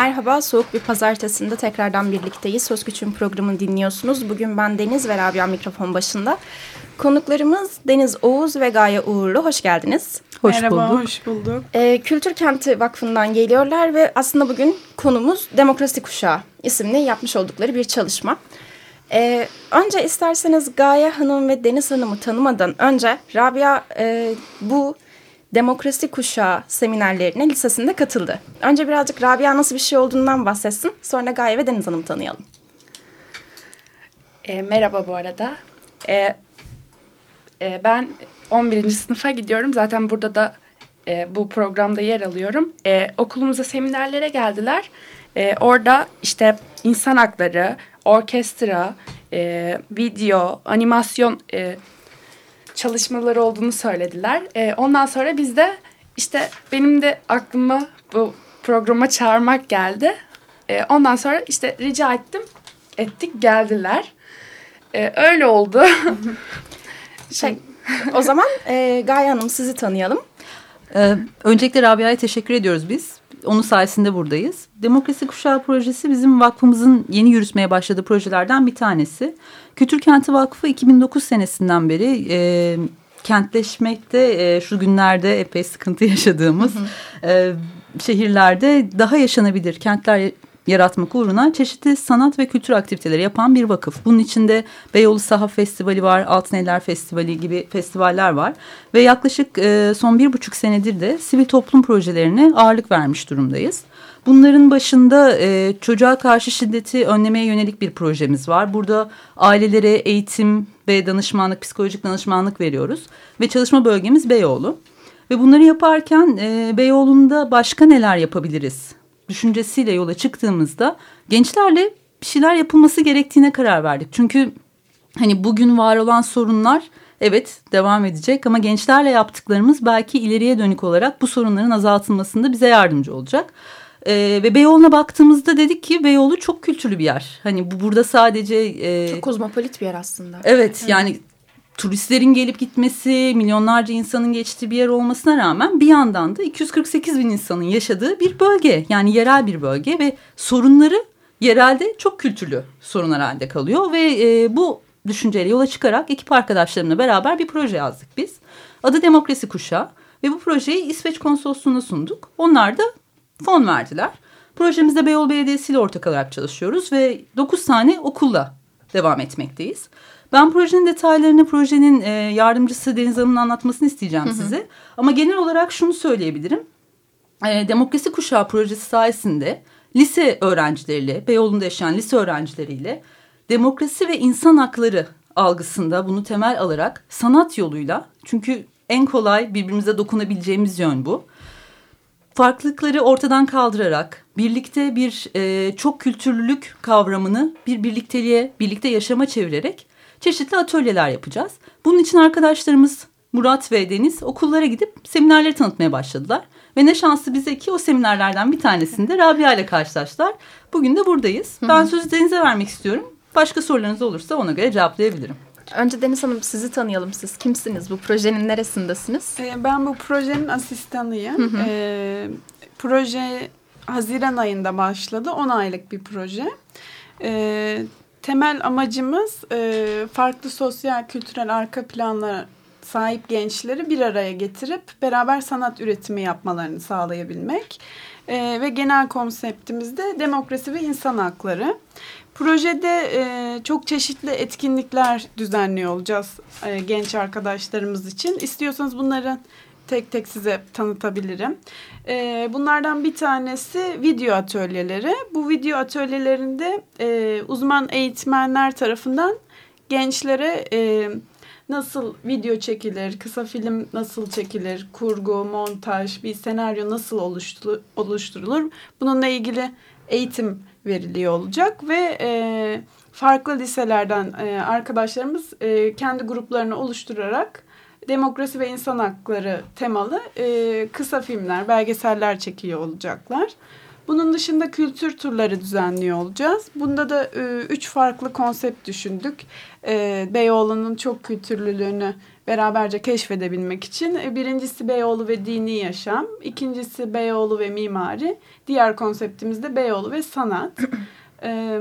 Merhaba, soğuk bir pazartesinde tekrardan birlikteyiz. Söz Güç'ün programını dinliyorsunuz. Bugün ben Deniz ve Rabia mikrofon başında. Konuklarımız Deniz Oğuz ve Gaye Uğurlu. Hoş geldiniz. Hoş Merhaba, bulduk. hoş bulduk. Ee, Kültür Kenti Vakfı'ndan geliyorlar ve aslında bugün konumuz Demokrasi Kuşağı isimli yapmış oldukları bir çalışma. Ee, önce isterseniz Gaye Hanım ve Deniz Hanım'ı tanımadan önce Rabia e, bu Demokrasi Kuşağı seminerlerine lisesinde katıldı. Önce birazcık Rabia nasıl bir şey olduğundan bahsetsin. Sonra Gaye ve Deniz Hanım'ı tanıyalım. E, merhaba bu arada. E, e, ben 11. sınıfa gidiyorum. Zaten burada da e, bu programda yer alıyorum. E, okulumuza seminerlere geldiler. E, orada işte insan hakları, orkestra, e, video, animasyon e, çalışmaları olduğunu söylediler. E, ondan sonra biz de işte benim de aklıma bu programa çağırmak geldi. E, ondan sonra işte rica ettim, ettik geldiler. E, öyle oldu. şey, o zaman e, Gaye Hanım sizi tanıyalım. Ee, öncelikle Rabia'ya teşekkür ediyoruz biz. Onun sayesinde buradayız. Demokrasi Kuşağı projesi bizim vakfımızın yeni yürütmeye başladığı projelerden bir tanesi. Kültür Kenti Vakfı 2009 senesinden beri e, kentleşmekte e, şu günlerde epey sıkıntı yaşadığımız e, şehirlerde daha yaşanabilir kentler yaratmak uğruna çeşitli sanat ve kültür aktiviteleri yapan bir vakıf. Bunun içinde Beyoğlu Sahaf Festivali var, Altın Eller Festivali gibi festivaller var. Ve yaklaşık e, son bir buçuk senedir de sivil toplum projelerine ağırlık vermiş durumdayız. Bunların başında e, çocuğa karşı şiddeti önlemeye yönelik bir projemiz var. Burada ailelere eğitim ve danışmanlık, psikolojik danışmanlık veriyoruz. Ve çalışma bölgemiz Beyoğlu. Ve bunları yaparken e, Beyoğlu'nda başka neler yapabiliriz düşüncesiyle yola çıktığımızda gençlerle bir şeyler yapılması gerektiğine karar verdik. Çünkü hani bugün var olan sorunlar evet devam edecek ama gençlerle yaptıklarımız belki ileriye dönük olarak bu sorunların azaltılmasında bize yardımcı olacak. Ee, ve Beyoğlu'na baktığımızda dedik ki Beyoğlu çok kültürlü bir yer. Hani bu burada sadece... E, çok kozmopolit bir yer aslında. Evet yani turistlerin gelip gitmesi, milyonlarca insanın geçtiği bir yer olmasına rağmen bir yandan da 248 bin insanın yaşadığı bir bölge. Yani yerel bir bölge ve sorunları yerelde çok kültürlü sorunlar halinde kalıyor. Ve e, bu düşünceyle yola çıkarak ekip arkadaşlarımla beraber bir proje yazdık biz. Adı Demokrasi Kuşağı ve bu projeyi İsveç Konsolosluğu'na sunduk. Onlar da fon verdiler. Projemizde Beyoğlu Belediyesi ile ortak olarak çalışıyoruz ve 9 tane okulla devam etmekteyiz. Ben projenin detaylarını projenin e, yardımcısı Deniz Hanım'ın anlatmasını isteyeceğim hı hı. size. Ama genel olarak şunu söyleyebilirim. E, Demokrasi Kuşağı projesi sayesinde lise öğrencileriyle, Beyoğlu'nda yaşayan lise öğrencileriyle demokrasi ve insan hakları algısında bunu temel alarak sanat yoluyla çünkü en kolay birbirimize dokunabileceğimiz yön bu. Farklılıkları ortadan kaldırarak birlikte bir e, çok kültürlülük kavramını bir birlikteliğe, birlikte yaşama çevirerek çeşitli atölyeler yapacağız. Bunun için arkadaşlarımız Murat ve Deniz okullara gidip seminerleri tanıtmaya başladılar. Ve ne şanslı bize ki o seminerlerden bir tanesinde Rabia ile karşılaştılar. Bugün de buradayız. Hı hı. Ben sözü Deniz'e vermek istiyorum. Başka sorularınız olursa ona göre cevaplayabilirim. Önce Deniz Hanım sizi tanıyalım. Siz kimsiniz? Bu projenin neresindesiniz? Ee, ben bu projenin asistanıyım. Hı hı. Ee, proje Haziran ayında başladı. 10 aylık bir proje. Ee, temel amacımız e, farklı sosyal kültürel arka planlar sahip gençleri bir araya getirip beraber sanat üretimi yapmalarını sağlayabilmek. E, ve genel konseptimiz de demokrasi ve insan hakları. Projede e, çok çeşitli etkinlikler düzenliyor olacağız e, genç arkadaşlarımız için. İstiyorsanız bunların tek tek size tanıtabilirim. E, bunlardan bir tanesi video atölyeleri. Bu video atölyelerinde e, uzman eğitmenler tarafından gençlere e, nasıl video çekilir, kısa film nasıl çekilir, kurgu, montaj, bir senaryo nasıl oluşturulur, bununla ilgili eğitim veriliyor olacak ve e, farklı liselerden arkadaşlarımız kendi gruplarını oluşturarak demokrasi ve insan hakları temalı e, kısa filmler, belgeseller çekiyor olacaklar. Bunun dışında kültür turları düzenliyor olacağız. Bunda da e, üç farklı konsept düşündük. E, Beyoğlu'nun çok kültürlülüğünü beraberce keşfedebilmek için. E, birincisi Beyoğlu ve dini yaşam. ikincisi Beyoğlu ve mimari. Diğer konseptimiz de Beyoğlu ve sanat. e,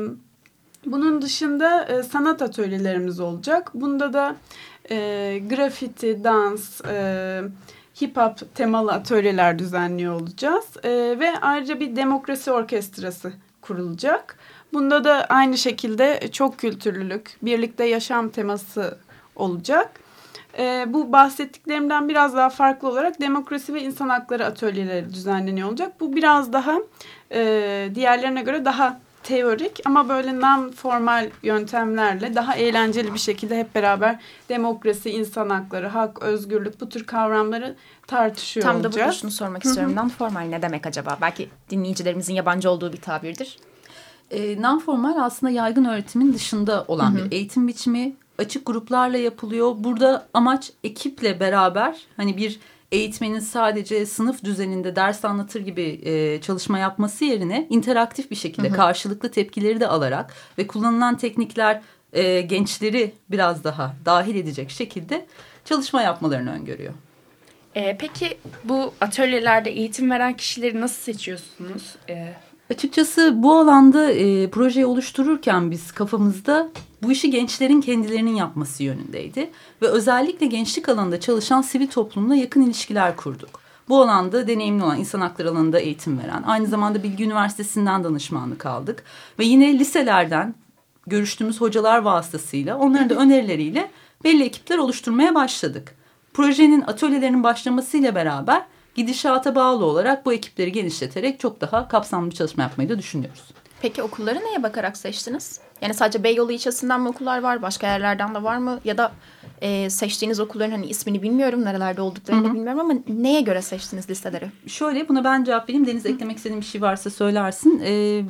bunun dışında e, sanat atölyelerimiz olacak. Bunda da e, grafiti, dans, e, hip hop temalı atölyeler düzenliyor olacağız. E, ve ayrıca bir demokrasi orkestrası kurulacak. Bunda da aynı şekilde çok kültürlülük, birlikte yaşam teması olacak. E, bu bahsettiklerimden biraz daha farklı olarak demokrasi ve insan hakları atölyeleri düzenleniyor olacak. Bu biraz daha e, diğerlerine göre daha teorik ama böyle non formal yöntemlerle daha eğlenceli bir şekilde hep beraber demokrasi, insan hakları, hak, özgürlük bu tür kavramları tartışıyor Tam olacağız. da burada şunu sormak istiyorum. Non formal ne demek acaba? Belki dinleyicilerimizin yabancı olduğu bir tabirdir. E, non-formal aslında yaygın öğretimin dışında olan bir eğitim biçimi. Açık gruplarla yapılıyor. Burada amaç ekiple beraber hani bir eğitmenin sadece sınıf düzeninde ders anlatır gibi e, çalışma yapması yerine interaktif bir şekilde karşılıklı tepkileri de alarak ve kullanılan teknikler e, gençleri biraz daha dahil edecek şekilde çalışma yapmalarını öngörüyor. E, peki bu atölyelerde eğitim veren kişileri nasıl seçiyorsunuz? E, Açıkçası bu alanda e, projeyi oluştururken biz kafamızda bu işi gençlerin kendilerinin yapması yönündeydi. Ve özellikle gençlik alanında çalışan sivil toplumla yakın ilişkiler kurduk. Bu alanda deneyimli olan insan hakları alanında eğitim veren, aynı zamanda Bilgi Üniversitesi'nden danışmanlık aldık. Ve yine liselerden görüştüğümüz hocalar vasıtasıyla onların da önerileriyle belli ekipler oluşturmaya başladık. Projenin atölyelerinin başlamasıyla beraber gidişata bağlı olarak bu ekipleri genişleterek çok daha kapsamlı çalışma yapmayı da düşünüyoruz. Peki okulları neye bakarak seçtiniz? Yani sadece Beyoğlu ilçesinden mi okullar var? Başka yerlerden de var mı? Ya da e, seçtiğiniz okulların hani ismini bilmiyorum. Nerelerde olduklarını bilmiyorum ama neye göre seçtiniz listeleri? Şöyle buna ben cevap vereyim. Deniz eklemek istediğin bir şey varsa söylersin. Ee,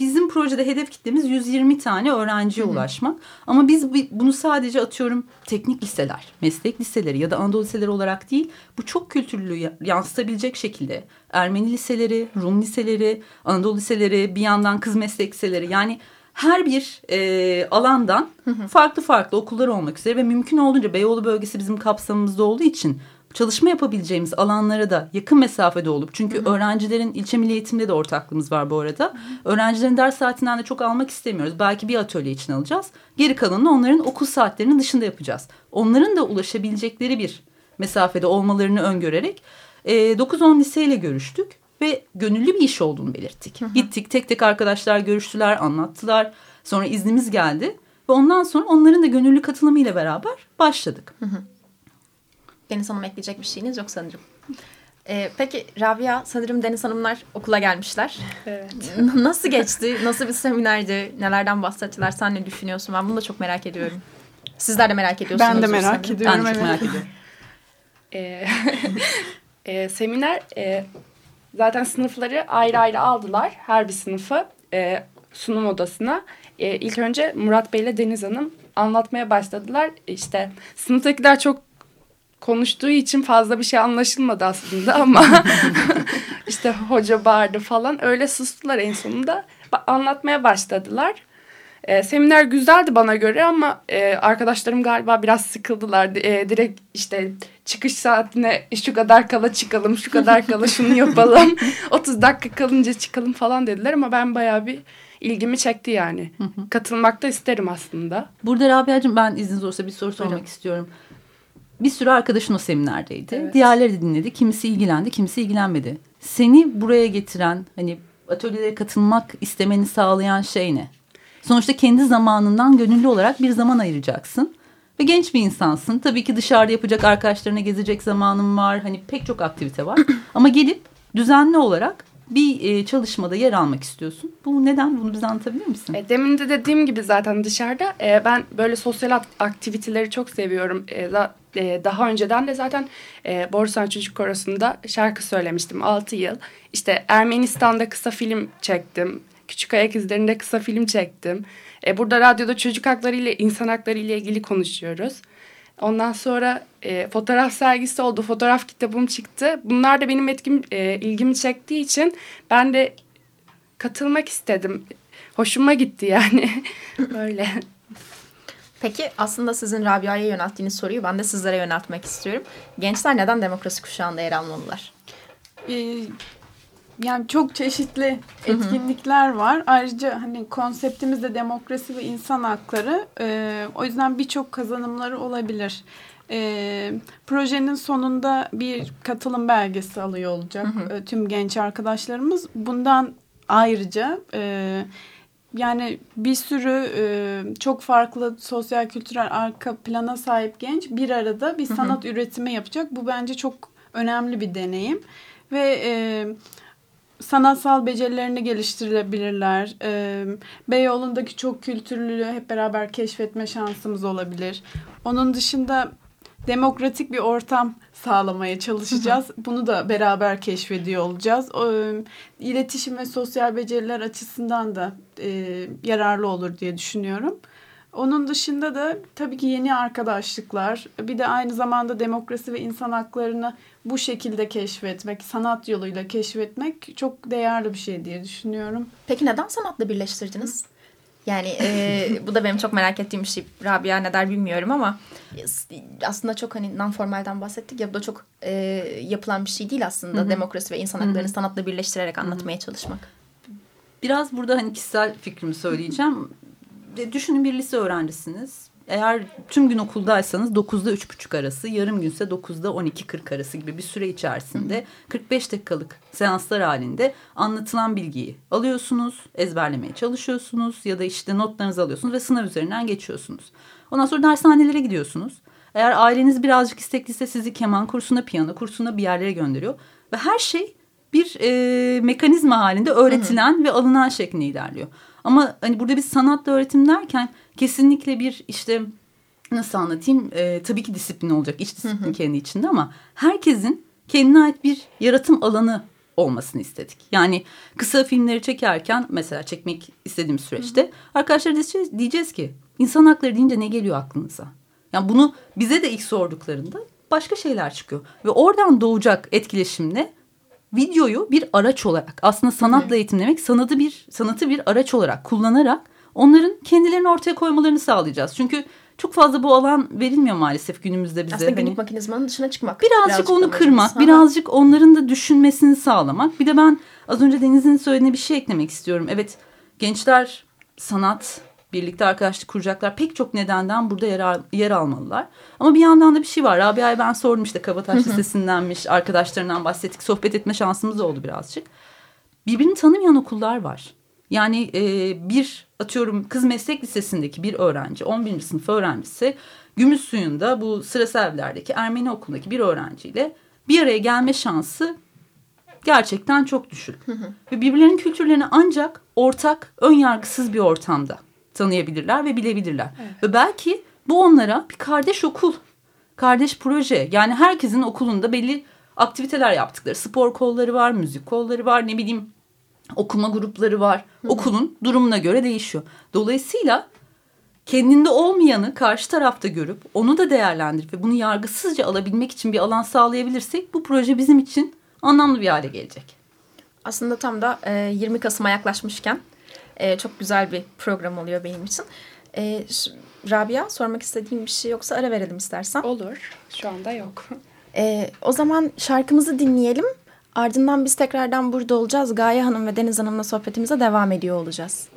bizim projede hedef kitlemiz 120 tane öğrenciye ulaşmak. Ama biz bunu sadece atıyorum teknik liseler, meslek liseleri ya da Anadolu liseleri olarak değil. Bu çok kültürlülüğü yansıtabilecek şekilde Ermeni liseleri, Rum liseleri, Anadolu liseleri, bir yandan kız meslek liseleri yani her bir e, alandan farklı farklı okullar olmak üzere ve mümkün olduğunca Beyoğlu bölgesi bizim kapsamımızda olduğu için çalışma yapabileceğimiz alanlara da yakın mesafede olup çünkü öğrencilerin ilçe milli eğitimde de ortaklığımız var bu arada. Öğrencilerin ders saatinden de çok almak istemiyoruz. Belki bir atölye için alacağız. Geri kalanını onların okul saatlerinin dışında yapacağız. Onların da ulaşabilecekleri bir mesafede olmalarını öngörerek e, 9-10 liseyle görüştük ve gönüllü bir iş olduğunu belirttik. Gittik tek tek arkadaşlar görüştüler, anlattılar. Sonra iznimiz geldi ve ondan sonra onların da gönüllü katılımıyla beraber başladık. Deniz Hanım ekleyecek bir şeyiniz yok sanırım. Ee, peki Rabia sanırım Deniz Hanımlar okula gelmişler. evet. Nasıl geçti? Nasıl bir seminerdi? Nelerden bahsettiler? Sen ne düşünüyorsun? Ben bunu da çok merak ediyorum. Sizler de merak ediyorsunuz. Ben de merak sanırım. ediyorum. Ben de çok merak ediyorum. E, e, seminer e, zaten sınıfları ayrı ayrı aldılar. Her bir sınıfı e, sunum odasına. E, ilk önce Murat Bey ile Deniz Hanım anlatmaya başladılar. İşte sınıftakiler çok konuştuğu için fazla bir şey anlaşılmadı aslında ama işte hoca bağırdı falan öyle sustular en sonunda anlatmaya başladılar. E, seminer güzeldi bana göre ama e, arkadaşlarım galiba biraz sıkıldılar. E, direkt işte çıkış saatine şu kadar kala çıkalım, şu kadar kala şunu yapalım. 30 dakika kalınca çıkalım falan dediler ama ben bayağı bir ilgimi çekti yani. Katılmak da isterim aslında. Burada Rabia'cığım ben izniniz olursa bir soru sormak Buyurun. istiyorum. Bir sürü arkadaşın o seminerdeydi. Evet. Diğerleri de dinledi. Kimisi ilgilendi, kimisi ilgilenmedi. Seni buraya getiren, hani atölyelere katılmak istemeni sağlayan şey ne? Sonuçta kendi zamanından gönüllü olarak bir zaman ayıracaksın. Ve genç bir insansın. Tabii ki dışarıda yapacak arkadaşlarına gezecek zamanın var. Hani pek çok aktivite var. Ama gelip düzenli olarak bir e, çalışmada yer almak istiyorsun. Bu neden? Bunu bize anlatabilir misin? E, demin de dediğim gibi zaten dışarıda e, ben böyle sosyal aktiviteleri çok seviyorum. E, da, e, daha önceden de zaten e, Borusan Çocuk Korosu'nda şarkı söylemiştim 6 yıl. İşte Ermenistan'da kısa film çektim. Küçük Ayak İzleri'nde kısa film çektim. E, burada radyoda çocuk hakları ile insan hakları ile ilgili konuşuyoruz. Ondan sonra e, fotoğraf sergisi oldu. Fotoğraf kitabım çıktı. Bunlar da benim etkim, e, ilgimi çektiği için ben de katılmak istedim. Hoşuma gitti yani. Böyle. Peki aslında sizin Rabia'ya yönelttiğiniz soruyu ben de sizlere yöneltmek istiyorum. Gençler neden demokrasi kuşağında yer almalılar? Ee, yani çok çeşitli etkinlikler var. Ayrıca hani konseptimiz de demokrasi ve insan hakları. Ee, o yüzden birçok kazanımları olabilir. Ee, projenin sonunda bir katılım belgesi alıyor olacak hı hı. tüm genç arkadaşlarımız. Bundan ayrıca e, yani bir sürü e, çok farklı sosyal kültürel arka plana sahip genç bir arada bir sanat hı hı. üretimi yapacak. Bu bence çok önemli bir deneyim ve e, sanatsal becerilerini geliştirebilirler. E, Beyoğlu'ndaki çok kültürlülüğü hep beraber keşfetme şansımız olabilir. Onun dışında demokratik bir ortam sağlamaya çalışacağız. Bunu da beraber keşfediyor olacağız. O, iletişim ve sosyal beceriler açısından da e, yararlı olur diye düşünüyorum. Onun dışında da tabii ki yeni arkadaşlıklar, bir de aynı zamanda demokrasi ve insan haklarını bu şekilde keşfetmek, sanat yoluyla keşfetmek çok değerli bir şey diye düşünüyorum. Peki neden sanatla birleştirdiniz? Yani e, bu da benim çok merak ettiğim bir şey. Rabia ne der bilmiyorum ama aslında çok hani non formalden bahsettik ya bu da çok e, yapılan bir şey değil aslında. Hı-hı. Demokrasi ve insan haklarını Hı-hı. sanatla birleştirerek anlatmaya Hı-hı. çalışmak. Biraz burada hani kişisel fikrimi söyleyeceğim. Düşünün bir lise öğrencisiniz. Eğer tüm gün okuldaysanız 9'da 3.30 arası, yarım günse 9'da 12.40 arası gibi bir süre içerisinde 45 dakikalık seanslar halinde anlatılan bilgiyi alıyorsunuz, ezberlemeye çalışıyorsunuz ya da işte notlarınızı alıyorsunuz ve sınav üzerinden geçiyorsunuz. Ondan sonra dershanelere gidiyorsunuz. Eğer aileniz birazcık istekliyse sizi keman kursuna, piyano kursuna bir yerlere gönderiyor. Ve her şey bir e, mekanizma halinde öğretilen hı hı. ve alınan şeklinde ilerliyor. Ama hani burada biz sanatla öğretim derken kesinlikle bir işte nasıl anlatayım e, tabii ki disiplin olacak iç disiplin hı hı. kendi içinde ama herkesin kendine ait bir yaratım alanı olmasını istedik. Yani kısa filmleri çekerken mesela çekmek istediğim süreçte hı arkadaşlar diyeceğiz, diyeceğiz ki insan hakları deyince ne geliyor aklınıza? Yani bunu bize de ilk sorduklarında başka şeyler çıkıyor. Ve oradan doğacak etkileşimle videoyu bir araç olarak aslında sanatla eğitimlemek sanatı bir sanatı bir araç olarak kullanarak onların kendilerini ortaya koymalarını sağlayacağız. Çünkü çok fazla bu alan verilmiyor maalesef günümüzde bize. Aslında günlük hani, makinizmanın dışına çıkmak. Birazcık, birazcık onu kırmak, ha. birazcık onların da düşünmesini sağlamak. Bir de ben az önce Deniz'in söylediğine bir şey eklemek istiyorum. Evet gençler sanat, birlikte arkadaşlık kuracaklar. Pek çok nedenden burada yer, al, yer almalılar. Ama bir yandan da bir şey var. Rabia'ya ben sordum işte Kabataş Lisesi'ndenmiş, arkadaşlarından bahsettik. Sohbet etme şansımız oldu birazcık. Birbirini tanımayan okullar var. Yani e, bir atıyorum kız meslek lisesindeki bir öğrenci 11. sınıf öğrencisi Gümüş Suyu'nda bu sıra evlerdeki Ermeni okulundaki bir öğrenciyle bir araya gelme şansı gerçekten çok düşük. Ve birbirlerinin kültürlerini ancak ortak, ön yargısız bir ortamda tanıyabilirler ve bilebilirler. Evet. Ve belki bu onlara bir kardeş okul, kardeş proje yani herkesin okulunda belli aktiviteler yaptıkları spor kolları var, müzik kolları var, ne bileyim okuma grupları var. Hı. Okulun durumuna göre değişiyor. Dolayısıyla kendinde olmayanı karşı tarafta görüp onu da değerlendirip ve bunu yargısızca alabilmek için bir alan sağlayabilirsek bu proje bizim için anlamlı bir hale gelecek. Aslında tam da 20 Kasım'a yaklaşmışken e, çok güzel bir program oluyor benim için. E, Rabia sormak istediğim bir şey yoksa ara verelim istersen. Olur. Şu anda yok. E, o zaman şarkımızı dinleyelim. Ardından biz tekrardan burada olacağız. Gaye Hanım ve Deniz Hanım'la sohbetimize devam ediyor olacağız.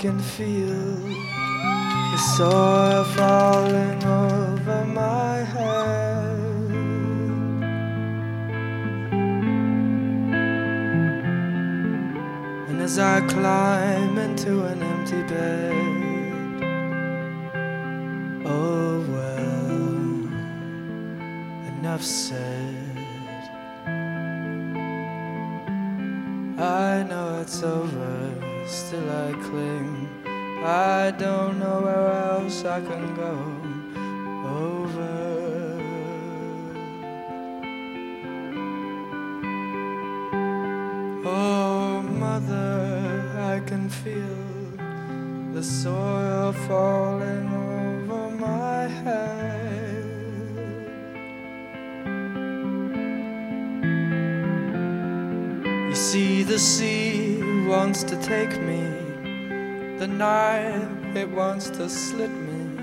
Can feel the soil falling over my head. And as I climb into an empty bed, oh well, enough said. I know it's over, still I cling. I don't know where else I can go. Over. Oh, mother, I can feel the soil falling over my head. You see, the sea wants to take me, the knife it wants to slit me.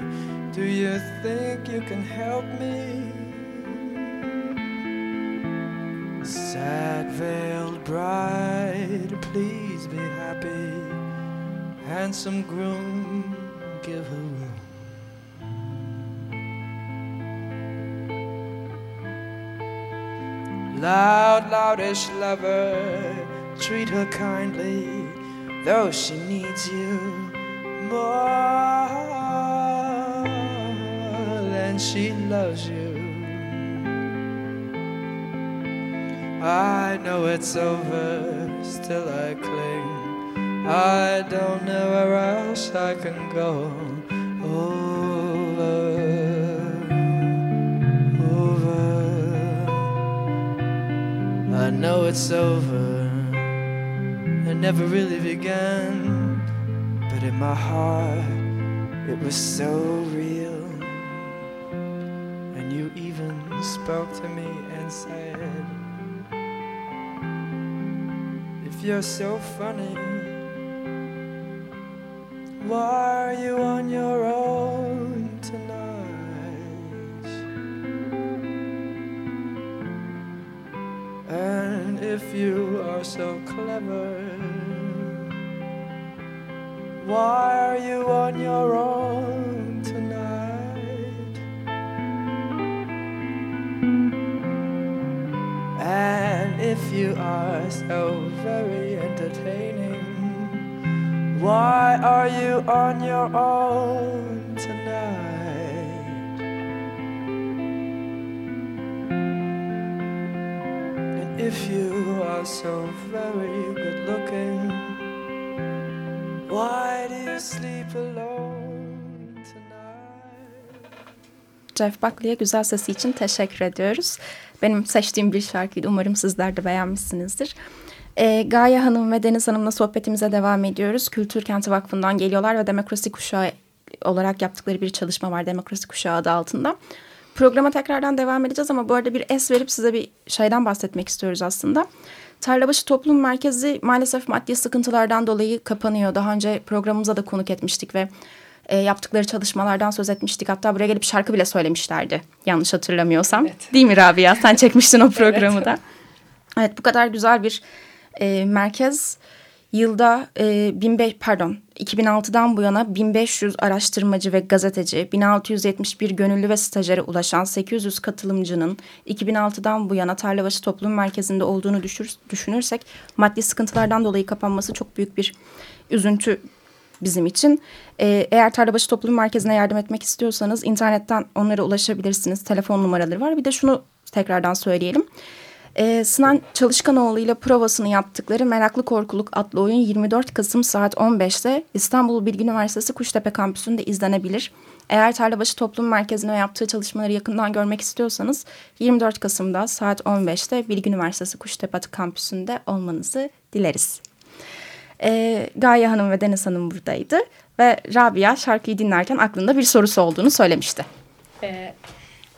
Do you think you can help me? Sad veiled bride, please be happy. Handsome groom, give her room. Loud, loutish lover, treat her kindly, though she needs you more than she loves you. I know it's over, still I cling. I don't know where else I can go. Over, over. I know it's over. Never really began, but in my heart it was so real. And you even spoke to me and said, If you're so funny, why are you on your own tonight? And if you are so clever, why are you on your own tonight? And if you are so very entertaining, why are you on your own tonight? And if you are so very good looking, Jeff Buckley'e güzel sesi için teşekkür ediyoruz. Benim seçtiğim bir şarkıydı. Umarım sizler de beğenmişsinizdir. E, Gaye Hanım ve Deniz Hanım'la sohbetimize devam ediyoruz. Kültür Kenti Vakfı'ndan geliyorlar ve Demokrasi Kuşağı olarak yaptıkları bir çalışma var. Demokrasi Kuşağı adı altında. Programa tekrardan devam edeceğiz ama bu arada bir es verip size bir şeyden bahsetmek istiyoruz aslında. Tarlabaşı Toplum Merkezi maalesef maddi sıkıntılardan dolayı kapanıyor. Daha önce programımıza da konuk etmiştik ve e, yaptıkları çalışmalardan söz etmiştik. Hatta buraya gelip şarkı bile söylemişlerdi. Yanlış hatırlamıyorsam. Evet. Değil mi Rabia? Sen çekmiştin o programı Evet. da. Evet bu kadar güzel bir e, merkez. Yılda e, 1500 pardon 2006'dan bu yana 1500 araştırmacı ve gazeteci, 1671 gönüllü ve stajyere ulaşan 800 katılımcının 2006'dan bu yana Tarlabaşı Toplum Merkezi'nde olduğunu düşür, düşünürsek maddi sıkıntılardan dolayı kapanması çok büyük bir üzüntü bizim için. Ee, eğer Tarlabaşı Toplum Merkezi'ne yardım etmek istiyorsanız internetten onlara ulaşabilirsiniz. Telefon numaraları var. Bir de şunu tekrardan söyleyelim. Ee, Sinan Çalışkanoğlu ile provasını yaptıkları Meraklı Korkuluk adlı oyun 24 Kasım saat 15'te İstanbul Bilgi Üniversitesi Kuştepe Kampüsü'nde izlenebilir. Eğer Tarlabaşı Toplum Merkezi'ne yaptığı çalışmaları yakından görmek istiyorsanız 24 Kasım'da saat 15'te Bilgi Üniversitesi Kuştepe Kampüsü'nde olmanızı dileriz. Ee, Gaye Hanım ve Deniz Hanım buradaydı ve Rabia şarkıyı dinlerken aklında bir sorusu olduğunu söylemişti. Ee,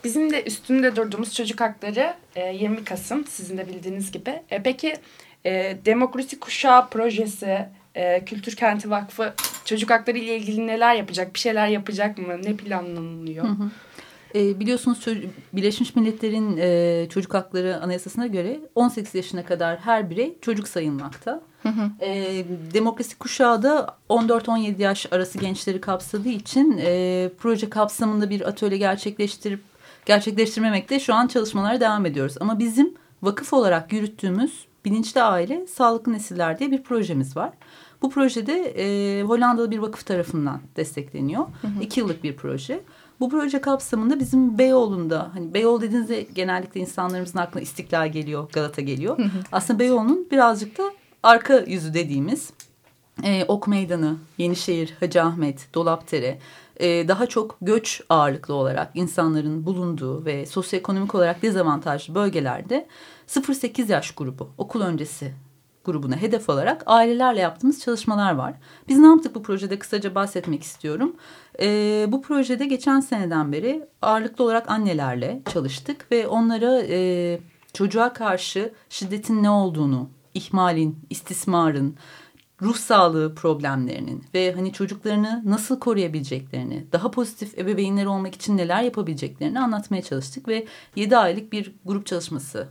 bizim de üstünde durduğumuz çocuk hakları e, 20 Kasım sizin de bildiğiniz gibi. E, peki e, Demokrasi Kuşağı projesi, e, Kültür Kenti Vakfı çocuk hakları ile ilgili neler yapacak? Bir şeyler yapacak mı? Ne planlanıyor? E, biliyorsunuz Birleşmiş Milletler'in e, çocuk hakları anayasasına göre 18 yaşına kadar her birey çocuk sayılmakta. Hı hı. E, demokrasi kuşağı da 14-17 yaş arası gençleri kapsadığı için e, proje kapsamında bir atölye gerçekleştirip gerçekleştirmemekte şu an çalışmalara devam ediyoruz. Ama bizim vakıf olarak yürüttüğümüz Bilinçli Aile Sağlıklı Nesiller diye bir projemiz var. Bu projede e, Hollandalı bir vakıf tarafından destekleniyor. Hı hı. İki yıllık bir proje. Bu proje kapsamında bizim Beyoğlu'nda hani Beyoğlu dediğinizde genellikle insanlarımızın aklına İstiklal geliyor, Galata geliyor. Hı hı. Aslında Beyoğlu'nun birazcık da arka yüzü dediğimiz e, Ok Meydanı, Yenişehir, Hacı Ahmet, Dolapdere e, daha çok göç ağırlıklı olarak insanların bulunduğu ve sosyoekonomik olarak dezavantajlı bölgelerde 0-8 yaş grubu okul öncesi grubuna hedef alarak ailelerle yaptığımız çalışmalar var. Biz ne yaptık bu projede kısaca bahsetmek istiyorum. E, bu projede geçen seneden beri ağırlıklı olarak annelerle çalıştık ve onlara e, çocuğa karşı şiddetin ne olduğunu, ihmalin, istismarın, ruh sağlığı problemlerinin ve hani çocuklarını nasıl koruyabileceklerini, daha pozitif ebeveynler olmak için neler yapabileceklerini anlatmaya çalıştık ve 7 aylık bir grup çalışması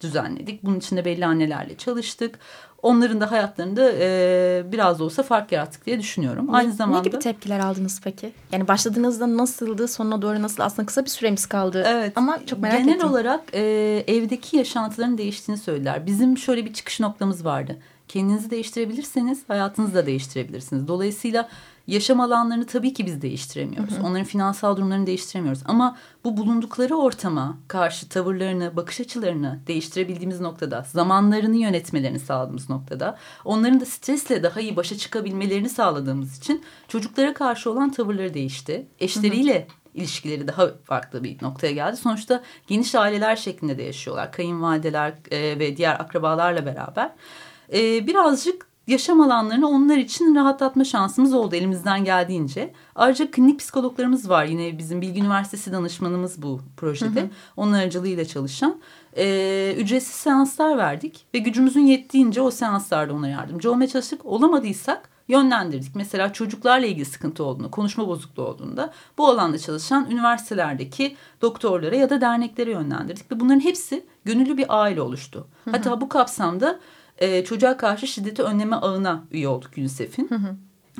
düzenledik. Bunun içinde belli annelerle çalıştık. Onların da hayatlarında e, biraz da olsa fark yarattık diye düşünüyorum. Ne, Aynı zamanda... Ne gibi tepkiler aldınız peki? Yani başladığınızda nasıldı, sonuna doğru nasıl? Aslında kısa bir süremiz kaldı. Evet. Ama çok merak Genel ettim. Genel olarak e, evdeki yaşantıların değiştiğini söylediler. Bizim şöyle bir çıkış noktamız vardı. Kendinizi değiştirebilirseniz hayatınızı da değiştirebilirsiniz. Dolayısıyla yaşam alanlarını tabii ki biz değiştiremiyoruz. Hı hı. Onların finansal durumlarını değiştiremiyoruz. Ama bu bulundukları ortama karşı tavırlarını, bakış açılarını değiştirebildiğimiz noktada, zamanlarını yönetmelerini sağladığımız noktada, onların da stresle daha iyi başa çıkabilmelerini sağladığımız için çocuklara karşı olan tavırları değişti. Eşleriyle hı hı ilişkileri daha farklı bir noktaya geldi. Sonuçta geniş aileler şeklinde de yaşıyorlar. Kayınvalideler e, ve diğer akrabalarla beraber. E, birazcık yaşam alanlarını onlar için rahatlatma şansımız oldu elimizden geldiğince. Ayrıca klinik psikologlarımız var yine bizim Bilgi Üniversitesi danışmanımız bu projede. Hı hı. Onun aracılığıyla çalışan. Ee, ücretsiz seanslar verdik ve gücümüzün yettiğince o seanslarda ona yardımcı olmaya çalıştık. Olamadıysak yönlendirdik. Mesela çocuklarla ilgili sıkıntı olduğunda, konuşma bozukluğu olduğunda bu alanda çalışan üniversitelerdeki doktorlara ya da derneklere yönlendirdik. Ve bunların hepsi gönüllü bir aile oluştu. Hı hı. Hatta bu kapsamda e, çocuğa karşı şiddeti önleme ağına üye olduk UNICEF'in.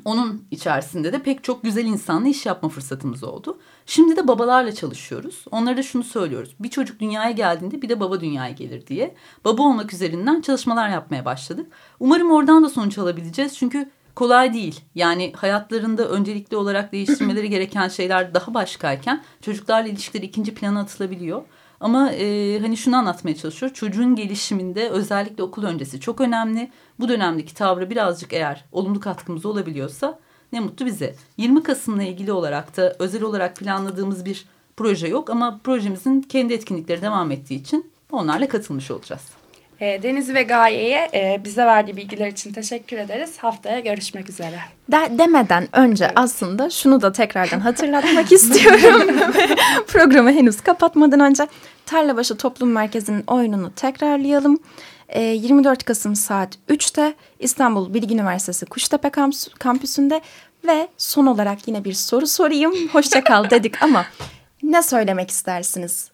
Onun içerisinde de pek çok güzel insanla iş yapma fırsatımız oldu. Şimdi de babalarla çalışıyoruz. Onlara da şunu söylüyoruz. Bir çocuk dünyaya geldiğinde bir de baba dünyaya gelir diye. Baba olmak üzerinden çalışmalar yapmaya başladık. Umarım oradan da sonuç alabileceğiz. Çünkü kolay değil. Yani hayatlarında öncelikli olarak değiştirmeleri gereken şeyler daha başkayken çocuklarla ilişkileri ikinci plana atılabiliyor. Ama e, hani şunu anlatmaya çalışıyor. Çocuğun gelişiminde özellikle okul öncesi çok önemli. Bu dönemdeki tavrı birazcık eğer olumlu katkımız olabiliyorsa ne mutlu bize. 20 Kasım'la ilgili olarak da özel olarak planladığımız bir proje yok. Ama projemizin kendi etkinlikleri devam ettiği için onlarla katılmış olacağız. E, Deniz ve Gaye'ye e, bize verdiği bilgiler için teşekkür ederiz. Haftaya görüşmek üzere. De, demeden önce evet. aslında şunu da tekrardan hatırlatmak istiyorum. Programı henüz kapatmadan önce Tarlabaşı Toplum Merkezi'nin oyununu tekrarlayalım. E, 24 Kasım saat 3'te İstanbul Bilgi Üniversitesi Kuştepe Kampüsü'nde ve son olarak yine bir soru sorayım. Hoşça kal dedik ama ne söylemek istersiniz?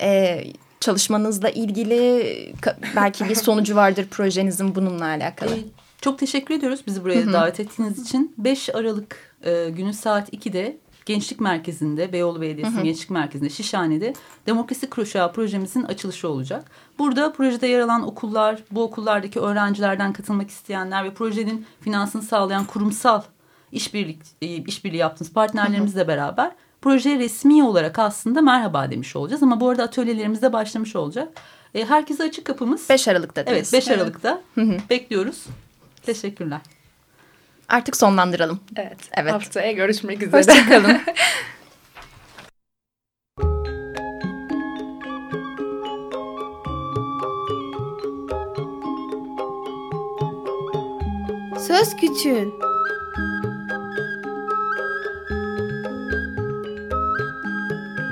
Eee çalışmanızla ilgili belki bir sonucu vardır projenizin bununla alakalı. Ee, çok teşekkür ediyoruz bizi buraya davet ettiğiniz için. 5 Aralık e, günü saat 2'de Gençlik Merkezi'nde, Beyoğlu Belediyesi Gençlik Merkezi'nde, Şişhane'de Demokrasi Kuşağı projemizin açılışı olacak. Burada projede yer alan okullar, bu okullardaki öğrencilerden katılmak isteyenler ve projenin finansını sağlayan kurumsal işbirlik, e, işbirliği yaptığımız partnerlerimizle beraber projeye resmi olarak aslında merhaba demiş olacağız. Ama bu arada atölyelerimiz de başlamış olacak. E, herkese açık kapımız. 5 Aralık'ta Evet 5 Aralık'ta evet. bekliyoruz. Teşekkürler. Artık sonlandıralım. Evet. evet. Haftaya görüşmek üzere. Hoşçakalın. Söz Küçüğün